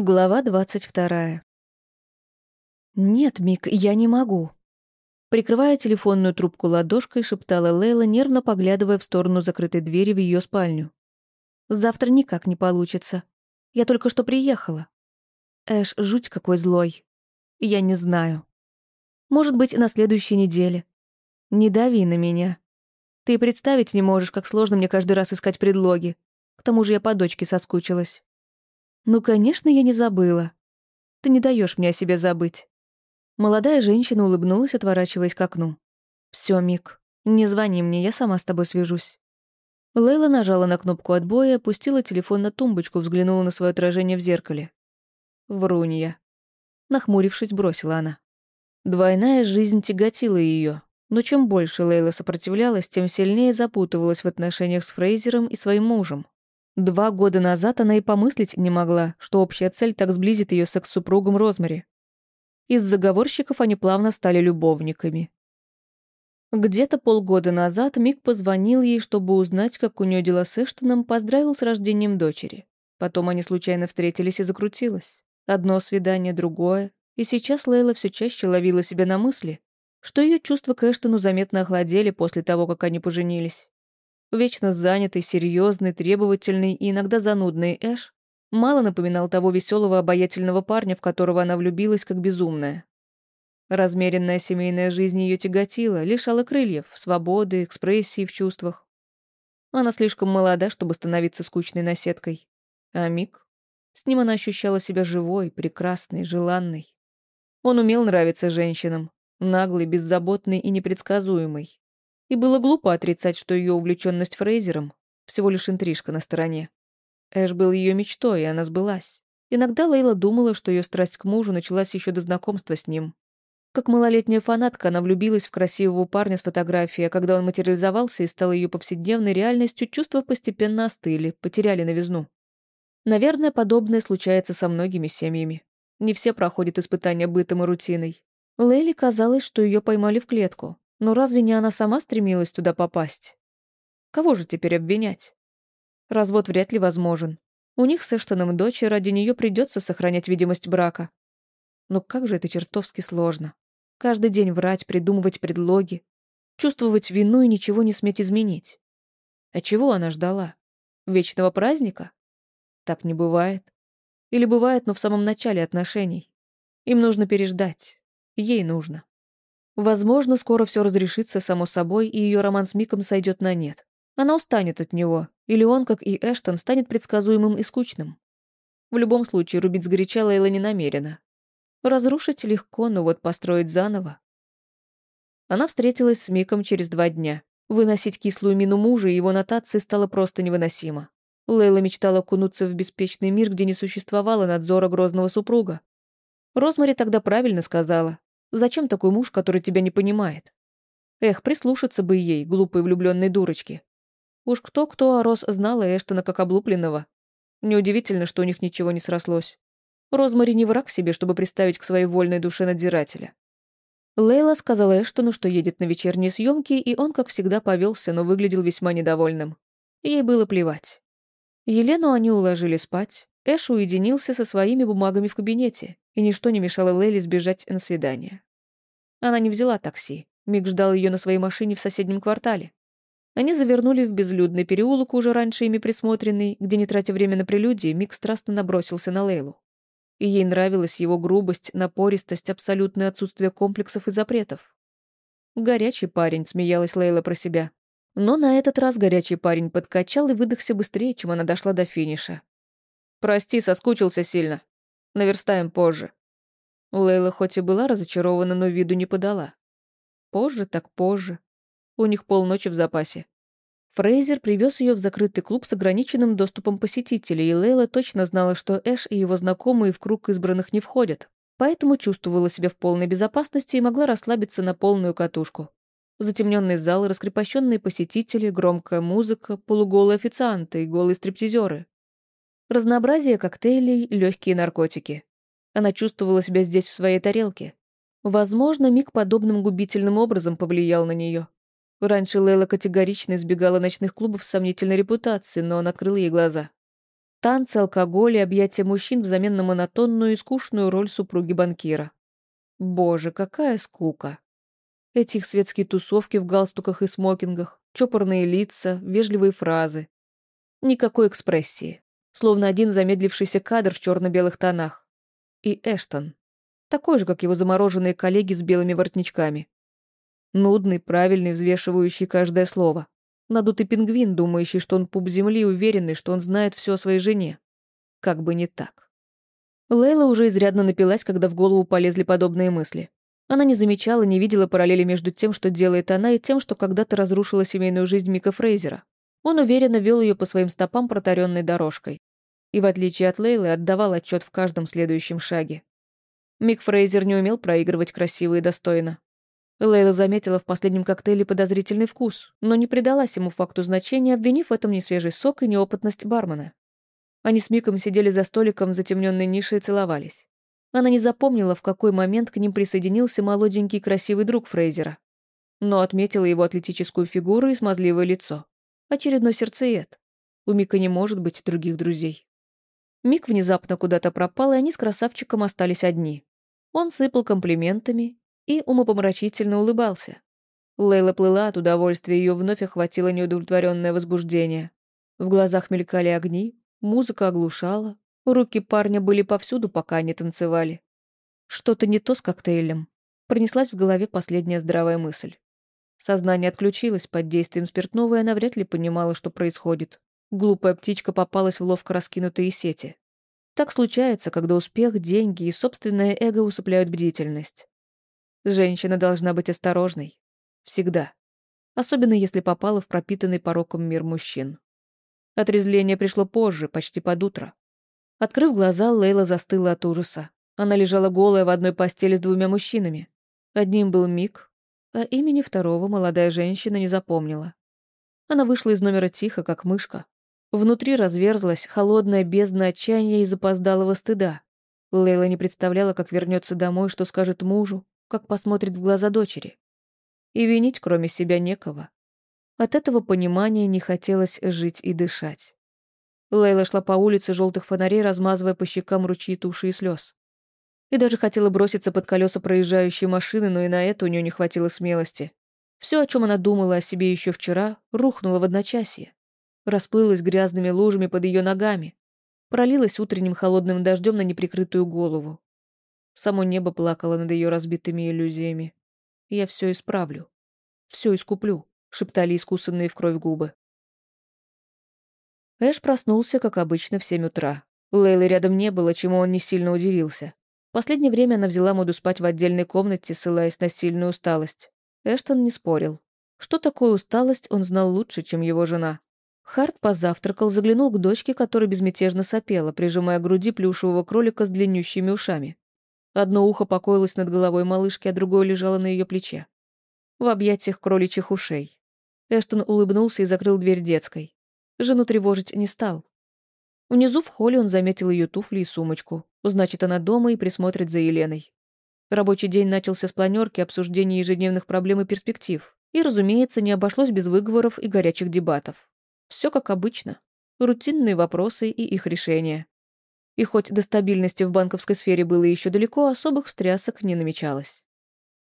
Глава двадцать вторая. «Нет, Мик, я не могу». Прикрывая телефонную трубку ладошкой, шептала Лейла, нервно поглядывая в сторону закрытой двери в ее спальню. «Завтра никак не получится. Я только что приехала. Эш, жуть какой злой. Я не знаю. Может быть, на следующей неделе. Не дави на меня. Ты представить не можешь, как сложно мне каждый раз искать предлоги. К тому же я по дочке соскучилась. «Ну, конечно, я не забыла. Ты не даешь мне о себе забыть». Молодая женщина улыбнулась, отворачиваясь к окну. Все, Мик, не звони мне, я сама с тобой свяжусь». Лейла нажала на кнопку отбоя, опустила телефон на тумбочку, взглянула на свое отражение в зеркале. Врунья. Нахмурившись, бросила она. Двойная жизнь тяготила ее, но чем больше Лейла сопротивлялась, тем сильнее запутывалась в отношениях с Фрейзером и своим мужем. Два года назад она и помыслить не могла, что общая цель так сблизит ее с экс-супругом Розмари. Из заговорщиков они плавно стали любовниками. Где-то полгода назад Мик позвонил ей, чтобы узнать, как у нее дела с Эштоном, поздравил с рождением дочери. Потом они случайно встретились и закрутилось. Одно свидание, другое. И сейчас Лейла все чаще ловила себя на мысли, что ее чувства к Эштону заметно охладели после того, как они поженились. Вечно занятый, серьезный, требовательный и иногда занудный Эш мало напоминал того веселого, обаятельного парня, в которого она влюбилась как безумная. Размеренная семейная жизнь ее тяготила, лишала крыльев, свободы, экспрессии в чувствах. Она слишком молода, чтобы становиться скучной наседкой. А Мик? С ним она ощущала себя живой, прекрасной, желанной. Он умел нравиться женщинам, наглый, беззаботный и непредсказуемый. И было глупо отрицать, что ее увлеченность Фрейзером — всего лишь интрижка на стороне. Эш был ее мечтой, и она сбылась. Иногда Лейла думала, что ее страсть к мужу началась еще до знакомства с ним. Как малолетняя фанатка, она влюбилась в красивого парня с фотографией, а когда он материализовался и стал ее повседневной реальностью, чувства постепенно остыли, потеряли новизну. Наверное, подобное случается со многими семьями. Не все проходят испытания бытом и рутиной. Лейли казалось, что ее поймали в клетку, но разве не она сама стремилась туда попасть? Кого же теперь обвинять? Развод вряд ли возможен. У них с Эштоном дочь, и ради нее придется сохранять видимость брака. Но как же это чертовски сложно. Каждый день врать, придумывать предлоги, чувствовать вину и ничего не сметь изменить. А чего она ждала? Вечного праздника? Так не бывает. Или бывает, но в самом начале отношений. Им нужно переждать. Ей нужно. Возможно, скоро все разрешится само собой, и ее роман с Миком сойдет на нет. Она устанет от него, или он, как и Эштон, станет предсказуемым и скучным. В любом случае, рубить сгоряча Лейла не намерена. Разрушить легко, но вот построить заново. Она встретилась с Миком через два дня. Выносить кислую мину мужа и его нотации стало просто невыносимо. Лейла мечтала окунуться в беспечный мир, где не существовало надзора грозного супруга. Розмари тогда правильно сказала. Зачем такой муж, который тебя не понимает? Эх, прислушаться бы ей, глупой влюбленной дурочке. Уж кто-кто, а Рос знала Эштона как облупленного. Неудивительно, что у них ничего не срослось. Розмари не враг себе, чтобы приставить к своей вольной душе надзирателя. Лейла сказала Эштону, что едет на вечерние съемки, и он, как всегда, повелся, но выглядел весьма недовольным. Ей было плевать. Елену они уложили спать. Эш уединился со своими бумагами в кабинете, и ничто не мешало Лейле сбежать на свидание. Она не взяла такси. Мик ждал ее на своей машине в соседнем квартале. Они завернули в безлюдный переулок, уже раньше ими присмотренный, где, не тратя время на прелюдии, Мик страстно набросился на Лейлу. И ей нравилась его грубость, напористость, абсолютное отсутствие комплексов и запретов. «Горячий парень», — смеялась Лейла про себя. Но на этот раз горячий парень подкачал и выдохся быстрее, чем она дошла до финиша. «Прости, соскучился сильно. Наверстаем позже». Лейла хоть и была разочарована, но виду не подала. Позже так позже. У них полночи в запасе. Фрейзер привез ее в закрытый клуб с ограниченным доступом посетителей, и Лейла точно знала, что Эш и его знакомые в круг избранных не входят, поэтому чувствовала себя в полной безопасности и могла расслабиться на полную катушку. Затемненный зал, раскрепощенные посетители, громкая музыка, полуголые официанты и голые стриптизеры. Разнообразие коктейлей, легкие наркотики. Она чувствовала себя здесь в своей тарелке. Возможно, Мик подобным губительным образом повлиял на нее. Раньше Лейла категорично избегала ночных клубов с сомнительной репутацией, но он открыл ей глаза. Танцы, алкоголь и объятия мужчин взамен на монотонную и скучную роль супруги банкира. Боже, какая скука. Эти их светские тусовки в галстуках и смокингах, чопорные лица, вежливые фразы. Никакой экспрессии. Словно один замедлившийся кадр в черно-белых тонах. И Эштон. Такой же, как его замороженные коллеги с белыми воротничками. Нудный, правильный, взвешивающий каждое слово. Надутый пингвин, думающий, что он пуп земли, уверенный, что он знает все о своей жене. Как бы не так. Лейла уже изрядно напилась, когда в голову полезли подобные мысли. Она не замечала, не видела параллели между тем, что делает она, и тем, что когда-то разрушила семейную жизнь Мика Фрейзера. Он уверенно вел ее по своим стопам протаренной дорожкой. И, в отличие от Лейлы, отдавал отчет в каждом следующем шаге. Мик Фрейзер не умел проигрывать красиво и достойно. Лейла заметила в последнем коктейле подозрительный вкус, но не придалась ему факту значения, обвинив в этом несвежий сок и неопытность бармена. Они с Миком сидели за столиком в затемненной нише и целовались. Она не запомнила, в какой момент к ним присоединился молоденький красивый друг Фрейзера, но отметила его атлетическую фигуру и смазливое лицо. Очередной сердцеед. У Мика не может быть других друзей. Мик внезапно куда-то пропал, и они с красавчиком остались одни. Он сыпал комплиментами и умопомрачительно улыбался. Лейла плыла от удовольствия, ее вновь охватило неудовлетворенное возбуждение. В глазах мелькали огни, музыка оглушала, руки парня были повсюду, пока они танцевали. Что-то не то с коктейлем. Пронеслась в голове последняя здравая мысль. Сознание отключилось под действием спиртного, и она вряд ли понимала, что происходит. Глупая птичка попалась в ловко раскинутые сети. Так случается, когда успех, деньги и собственное эго усыпляют бдительность. Женщина должна быть осторожной. Всегда. Особенно если попала в пропитанный пороком мир мужчин. Отрезвление пришло позже, почти под утро. Открыв глаза, Лейла застыла от ужаса. Она лежала голая в одной постели с двумя мужчинами. Одним был Мик, а имени второго молодая женщина не запомнила. Она вышла из номера тихо, как мышка. Внутри разверзлась холодная бездна отчаяния и запоздалого стыда. Лейла не представляла, как вернется домой, что скажет мужу, как посмотрит в глаза дочери. И винить, кроме себя, некого. От этого понимания не хотелось жить и дышать. Лейла шла по улице желтых фонарей, размазывая по щекам ручьи туши и слез. И даже хотела броситься под колеса проезжающей машины, но и на это у нее не хватило смелости. Все, о чем она думала о себе еще вчера, рухнуло в одночасье. Расплылось грязными лужами под ее ногами. Пролилось утренним холодным дождем на неприкрытую голову. Само небо плакало над ее разбитыми иллюзиями. «Я все исправлю. Все искуплю», — шептали искусанные в кровь губы. Эш проснулся, как обычно, в семь утра. Лейлы рядом не было, чему он не сильно удивился. В последнее время она взяла моду спать в отдельной комнате, ссылаясь на сильную усталость. Эштон не спорил. Что такое усталость, он знал лучше, чем его жена. Харт позавтракал, заглянул к дочке, которая безмятежно сопела, прижимая к груди плюшевого кролика с длиннющими ушами. Одно ухо покоилось над головой малышки, а другое лежало на ее плече. В объятиях кроличьих ушей. Эштон улыбнулся и закрыл дверь детской. Жену тревожить не стал. Внизу в холле он заметил ее туфли и сумочку. Значит, она дома и присмотрит за Еленой. Рабочий день начался с планерки, обсуждения ежедневных проблем и перспектив. И, разумеется, не обошлось без выговоров и горячих дебатов. Все как обычно. Рутинные вопросы и их решения. И хоть до стабильности в банковской сфере было еще далеко, особых встрясок не намечалось.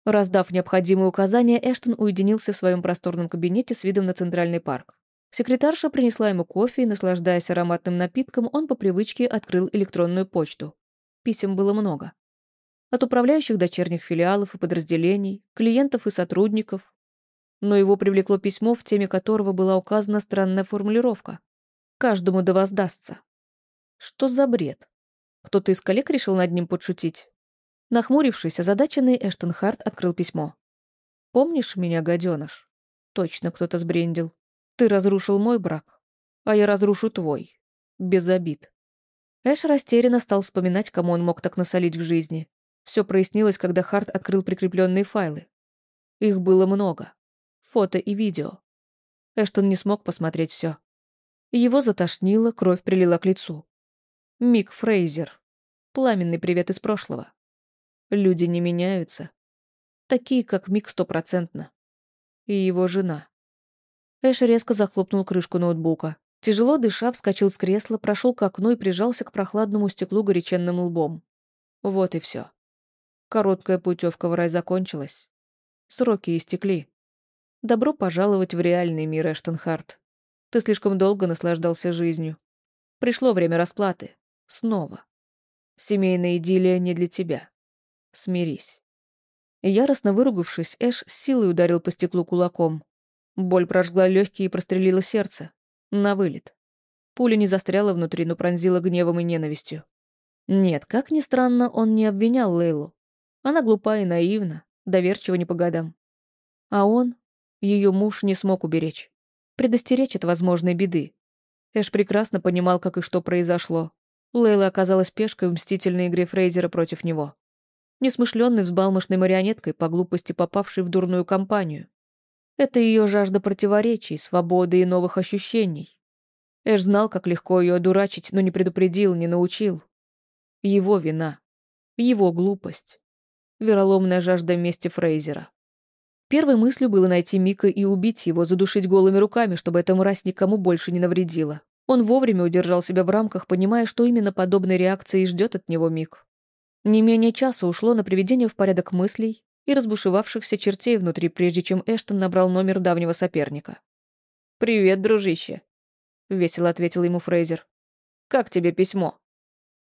Раздав необходимые указания, Эштон уединился в своем просторном кабинете с видом на Центральный парк. Секретарша принесла ему кофе, и, наслаждаясь ароматным напитком, он по привычке открыл электронную почту. Писем было много. От управляющих дочерних филиалов и подразделений, клиентов и сотрудников. Но его привлекло письмо, в теме которого была указана странная формулировка. «Каждому да воздастся». Что за бред? Кто-то из коллег решил над ним подшутить? Нахмурившись, озадаченный Эштон Харт открыл письмо. «Помнишь меня, гаденыш?» Точно кто-то сбрендил. «Ты разрушил мой брак, а я разрушу твой. Без обид». Эш растерянно стал вспоминать, кому он мог так насолить в жизни. Все прояснилось, когда Харт открыл прикрепленные файлы. Их было много. Фото и видео. Эштон не смог посмотреть все. Его затошнило, кровь прилила к лицу. Мик Фрейзер. Пламенный привет из прошлого. Люди не меняются. Такие, как Мик, стопроцентно. И его жена. Эш резко захлопнул крышку ноутбука. Тяжело дыша, вскочил с кресла, прошел к окну и прижался к прохладному стеклу горяченным лбом. Вот и все. Короткая путевка в рай закончилась. Сроки истекли. Добро пожаловать в реальный мир, Эштон Харт. Ты слишком долго наслаждался жизнью. Пришло время расплаты. Снова. Семейная идиллия не для тебя. Смирись. Яростно выругавшись, Эш с силой ударил по стеклу кулаком. Боль прожгла легкие и прострелила сердце. На вылет. Пуля не застряла внутри, но пронзила гневом и ненавистью. Нет, как ни странно, он не обвинял Лейлу. Она глупа и наивна, доверчива не по годам. А он, ее муж, не смог уберечь. Предостеречь от возможной беды. Эш прекрасно понимал, как и что произошло. Лейла оказалась пешкой в мстительной игре Фрейзера против него. Несмышленной взбалмошной марионеткой, по глупости попавшей в дурную компанию. Это ее жажда противоречий, свободы и новых ощущений. Эш знал, как легко ее одурачить, но не предупредил, не научил. Его вина. Его глупость. Вероломная жажда мести Фрейзера. Первой мыслью было найти Мика и убить его, задушить голыми руками, чтобы эта мразь никому больше не навредила. Он вовремя удержал себя в рамках, понимая, что именно подобной реакции ждет от него Мик. Не менее часа ушло на приведение в порядок мыслей, и разбушевавшихся чертей внутри, прежде чем Эштон набрал номер давнего соперника. «Привет, дружище», — весело ответил ему Фрейзер. «Как тебе письмо?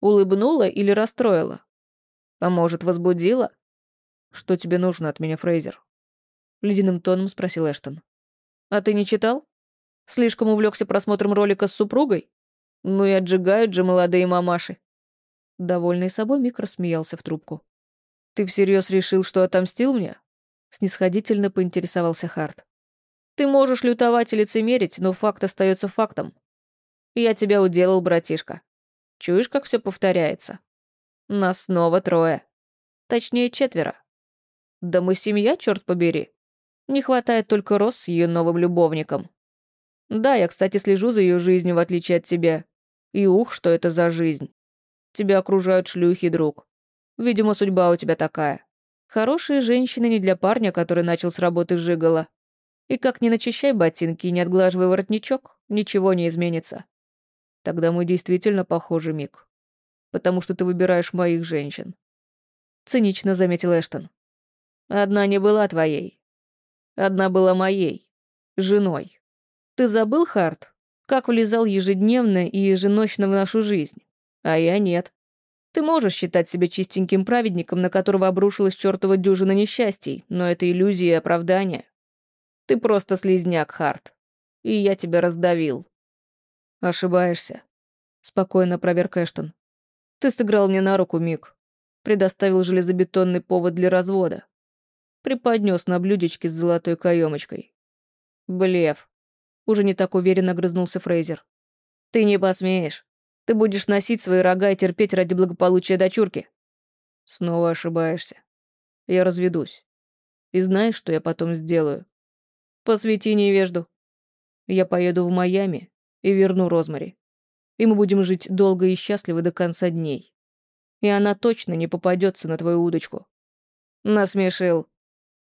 Улыбнула или расстроила? А может, возбудила?» «Что тебе нужно от меня, Фрейзер?» Ледяным тоном спросил Эштон. «А ты не читал? Слишком увлекся просмотром ролика с супругой? Ну и отжигают же молодые мамаши». Довольный собой, Мик рассмеялся в трубку. «Ты всерьез решил, что отомстил мне?» Снисходительно поинтересовался Харт. «Ты можешь лютовать и лицемерить, но факт остается фактом. Я тебя уделал, братишка. Чуешь, как все повторяется? Нас снова трое. Точнее, четверо. Да мы семья, черт побери. Не хватает только Рос с ее новым любовником. Да, я, кстати, слежу за ее жизнью, в отличие от тебя. И ух, что это за жизнь. Тебя окружают шлюхи, друг. Видимо, судьба у тебя такая. Хорошие женщины не для парня, который начал с работы жигала. И как не начищай ботинки и не отглаживай воротничок, ничего не изменится. Тогда мы действительно похожи, Мик. Потому что ты выбираешь моих женщин. Цинично заметил Эштон. Одна не была твоей. Одна была моей. Женой. Ты забыл, Харт, как влезал ежедневно и еженочно в нашу жизнь? А я нет. Ты можешь считать себя чистеньким праведником, на которого обрушилась чертова дюжина несчастий, но это иллюзия и оправдание. Ты просто слизняк, Харт. И я тебя раздавил. Ошибаешься. Спокойно проверк Эштон. Ты сыграл мне на руку, Мик. Предоставил железобетонный повод для развода. Преподнес на блюдечке с золотой каемочкой. Блев. Уже не так уверенно грызнулся Фрейзер. Ты не посмеешь. Ты будешь носить свои рога и терпеть ради благополучия дочурки. Снова ошибаешься. Я разведусь. И знаешь, что я потом сделаю? Посвяти невежду. Я поеду в Майами и верну Розмари. И мы будем жить долго и счастливо до конца дней. И она точно не попадется на твою удочку. Насмешил.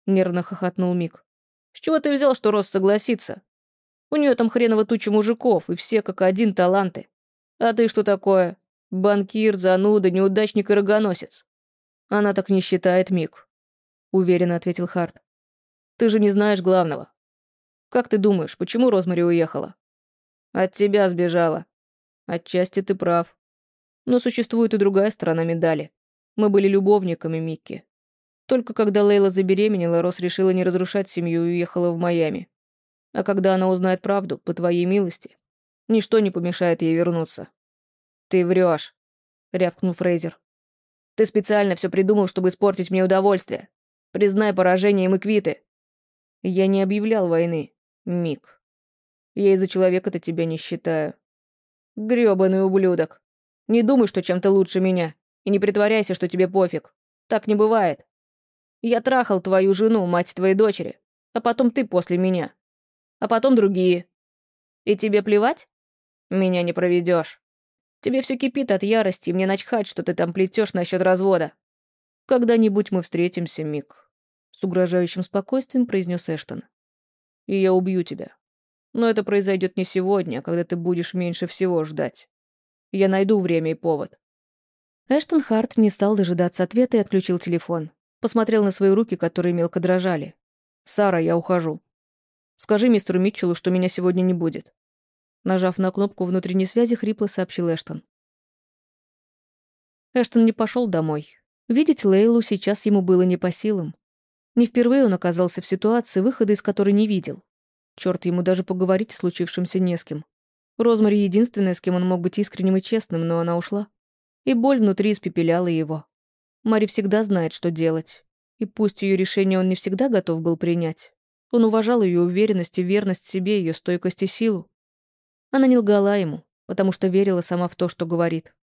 Нервно хохотнул Мик. С чего ты взял, что Рос согласится? У нее там хреново туча мужиков, и все как один таланты. А ты что такое? Банкир, зануда, неудачник и рогоносец. Она так не считает, Мик. Уверенно ответил Харт. Ты же не знаешь главного. Как ты думаешь, почему Розмари уехала? От тебя сбежала. Отчасти ты прав. Но существует и другая сторона медали. Мы были любовниками Микки. Только когда Лейла забеременела, Рос решила не разрушать семью и уехала в Майами. А когда она узнает правду, по твоей милости, Ничто не помешает ей вернуться. «Ты врешь», — рявкнул Фрейзер. «Ты специально все придумал, чтобы испортить мне удовольствие. Признай поражение, и мы квиты». «Я не объявлял войны, Мик. Я из-за человека-то тебя не считаю». «Грёбаный ублюдок. Не думай, что чем-то лучше меня, и не притворяйся, что тебе пофиг. Так не бывает. Я трахал твою жену, мать твоей дочери, а потом ты после меня. А потом другие. И тебе плевать? Меня не проведешь. Тебе все кипит от ярости, и мне начхать, что ты там плетешь насчет развода. Когда-нибудь мы встретимся, Мик. С угрожающим спокойствием произнес Эштон. И я убью тебя. Но это произойдет не сегодня, а когда ты будешь меньше всего ждать. Я найду время и повод». Эштон Харт не стал дожидаться ответа и отключил телефон. Посмотрел на свои руки, которые мелко дрожали. «Сара, я ухожу. Скажи мистеру Митчеллу, что меня сегодня не будет». Нажав на кнопку внутренней связи, хрипло сообщил Эштон. Эштон не пошел домой. Видеть Лейлу сейчас ему было не по силам. Не впервые он оказался в ситуации, выхода из которой не видел. Черт, ему даже поговорить о случившемся не с кем. Розмари единственная, с кем он мог быть искренним и честным, но она ушла. И боль внутри испепеляла его. Мари всегда знает, что делать. И пусть ее решение он не всегда готов был принять. Он уважал ее уверенность и верность себе, ее стойкость и силу. Она не лгала ему, потому что верила сама в то, что говорит.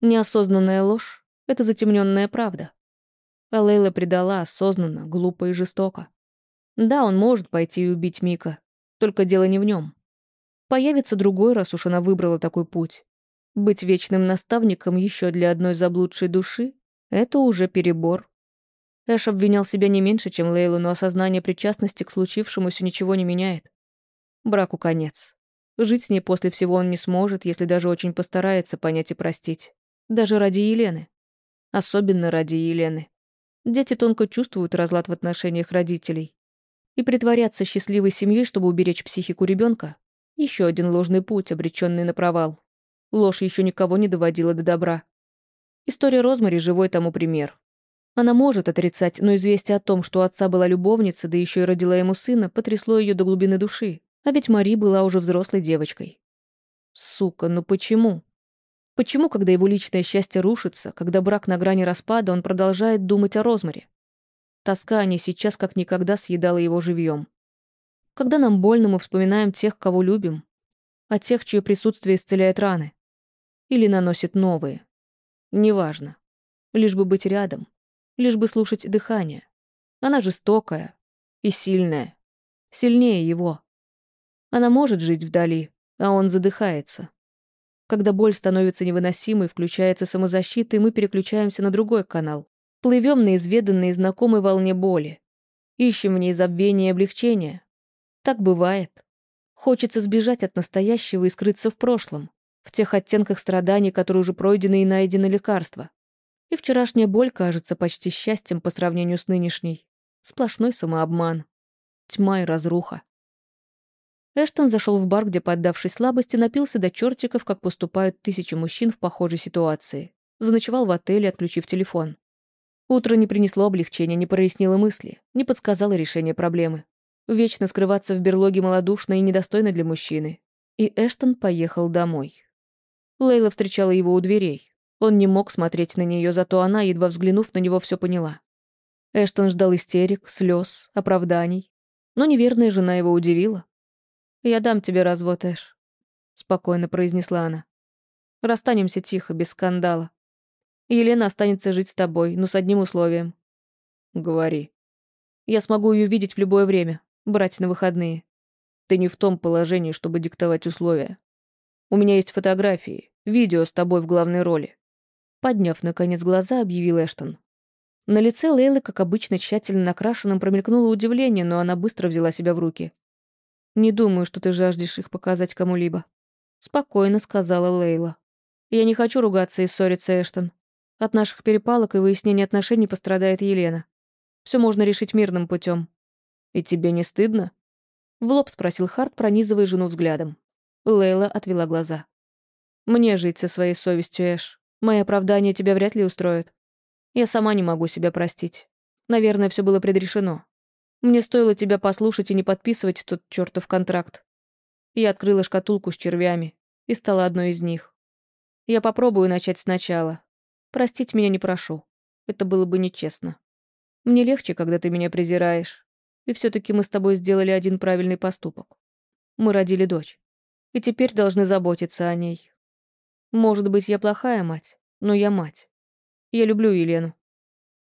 Неосознанная ложь — это затемненная правда. А Лейла предала осознанно, глупо и жестоко. Да, он может пойти и убить Мика, только дело не в нем. Появится другой, раз уж она выбрала такой путь. Быть вечным наставником еще для одной заблудшей души — это уже перебор. Эш обвинял себя не меньше, чем Лейлу, но осознание причастности к случившемуся ничего не меняет. Браку конец. Жить с ней после всего он не сможет, если даже очень постарается понять и простить. Даже ради Елены. Особенно ради Елены. Дети тонко чувствуют разлад в отношениях родителей. И притворяться счастливой семьей, чтобы уберечь психику ребенка, еще один ложный путь, обреченный на провал. Ложь еще никого не доводила до добра. История Розмари — живой тому пример. Она может отрицать, но известие о том, что у отца была любовница, да еще и родила ему сына, потрясло ее до глубины души. А ведь Мари была уже взрослой девочкой. Сука, ну почему? Почему, когда его личное счастье рушится, когда брак на грани распада, он продолжает думать о Розмаре? Тоска о ней сейчас как никогда съедала его живьем. Когда нам больно, мы вспоминаем тех, кого любим, а тех, чье присутствие исцеляет раны. Или наносит новые. Неважно. Лишь бы быть рядом. Лишь бы слушать дыхание. Она жестокая и сильная. Сильнее его. Она может жить вдали, а он задыхается. Когда боль становится невыносимой, включается самозащита, и мы переключаемся на другой канал. Плывем на изведанной и знакомой волне боли. Ищем в ней забвение и облегчение. Так бывает. Хочется сбежать от настоящего и скрыться в прошлом, в тех оттенках страданий, которые уже пройдены и найдены лекарства. И вчерашняя боль кажется почти счастьем по сравнению с нынешней. Сплошной самообман. Тьма и разруха. Эштон зашел в бар, где, поддавшись слабости, напился до чертиков, как поступают тысячи мужчин в похожей ситуации. Заночевал в отеле, отключив телефон. Утро не принесло облегчения, не прояснило мысли, не подсказало решение проблемы. Вечно скрываться в берлоге малодушно и недостойно для мужчины. И Эштон поехал домой. Лейла встречала его у дверей. Он не мог смотреть на нее, зато она, едва взглянув на него, все поняла. Эштон ждал истерик, слез, оправданий. Но неверная жена его удивила. «Я дам тебе развод, Эш», — спокойно произнесла она. «Расстанемся тихо, без скандала. Елена останется жить с тобой, но с одним условием. Говори. Я смогу ее видеть в любое время, брать на выходные. Ты не в том положении, чтобы диктовать условия. У меня есть фотографии, видео с тобой в главной роли. Подняв, наконец, глаза, объявил Эштон. На лице Лейлы, как обычно, тщательно накрашенным, промелькнуло удивление, но она быстро взяла себя в руки. «Не думаю, что ты жаждешь их показать кому-либо», — спокойно сказала Лейла. «Я не хочу ругаться и ссориться, Эштон. От наших перепалок и выяснения отношений пострадает Елена. Все можно решить мирным путем. И тебе не стыдно? В лоб спросил Харт, пронизывая жену взглядом. Лейла отвела глаза. Мне жить со своей совестью, Эш. Мои оправдания тебя вряд ли устроят. Я сама не могу себя простить. Наверное, все было предрешено. Мне стоило тебя послушать и не подписывать тот чертов контракт. Я открыла шкатулку с червями и стала одной из них. Я попробую начать сначала, Простить меня не прошу. Это было бы нечестно. Мне легче, когда ты меня презираешь. И все таки мы с тобой сделали один правильный поступок. Мы родили дочь. И теперь должны заботиться о ней. Может быть, я плохая мать, но я мать. Я люблю Елену.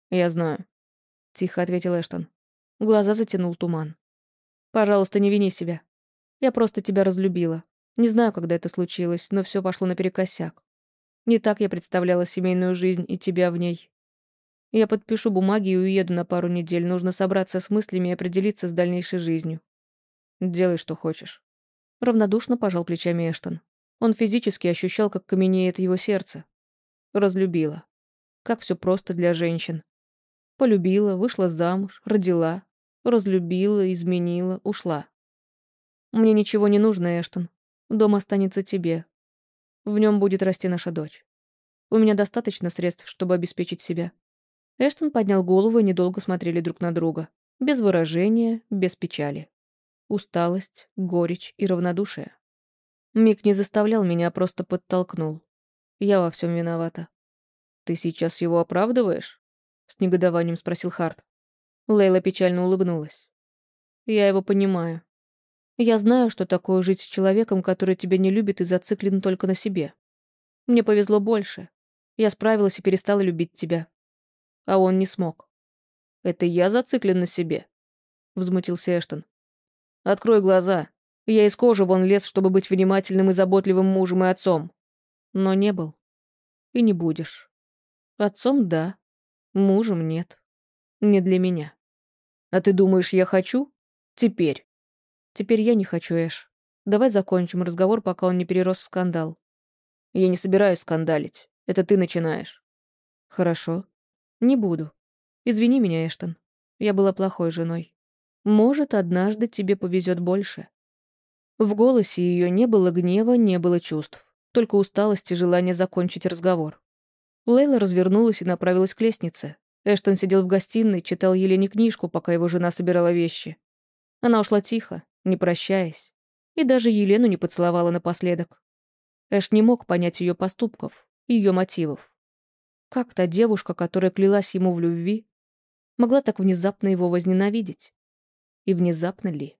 Я знаю. Тихо ответил Эштон. Глаза затянул туман. Пожалуйста, не вини себя. Я просто тебя разлюбила. Не знаю, когда это случилось, но все пошло наперекосяк. Не так я представляла семейную жизнь и тебя в ней. Я подпишу бумаги и уеду на пару недель. Нужно собраться с мыслями и определиться с дальнейшей жизнью. Делай, что хочешь. Равнодушно пожал плечами Эштон. Он физически ощущал, как каменеет его сердце. Разлюбила. Как все просто для женщин. Полюбила, вышла замуж, родила, разлюбила, изменила, ушла. Мне ничего не нужно, Эштон. Дом останется тебе. В нем будет расти наша дочь. У меня достаточно средств, чтобы обеспечить себя. Эштон поднял голову и недолго смотрели друг на друга. Без выражения, без печали. Усталость, горечь и равнодушие. Мик не заставлял меня, а просто подтолкнул. Я во всем виновата. «Ты сейчас его оправдываешь?» — с негодованием спросил Харт. Лейла печально улыбнулась. «Я его понимаю. Я знаю, что такое жить с человеком, который тебя не любит и зациклен только на себе. Мне повезло больше. Я справилась и перестала любить тебя. А он не смог. Это я зациклен на себе? Взмутился Эштон. Открой глаза. Я из кожи вон лез, чтобы быть внимательным и заботливым мужем и отцом. Но не был. И не будешь. Отцом — да. Мужем — нет. Не для меня. А ты думаешь, я хочу? Теперь. Теперь я не хочу, Эш. Давай закончим разговор, пока он не перерос в скандал. Я не собираюсь скандалить. Это ты начинаешь. Хорошо. Не буду. Извини меня, Эштон. Я была плохой женой. Может, однажды тебе повезет больше. В голосе ее не было гнева, не было чувств. Только усталость и желание закончить разговор. Лейла развернулась и направилась к лестнице. Эштон сидел в гостиной, читал Елене книжку, пока его жена собирала вещи. Она ушла тихо, не прощаясь. И даже Елену не поцеловала напоследок. Эш не мог понять ее поступков, ее мотивов. Как та девушка, которая клялась ему в любви, могла так внезапно его возненавидеть? И внезапно ли?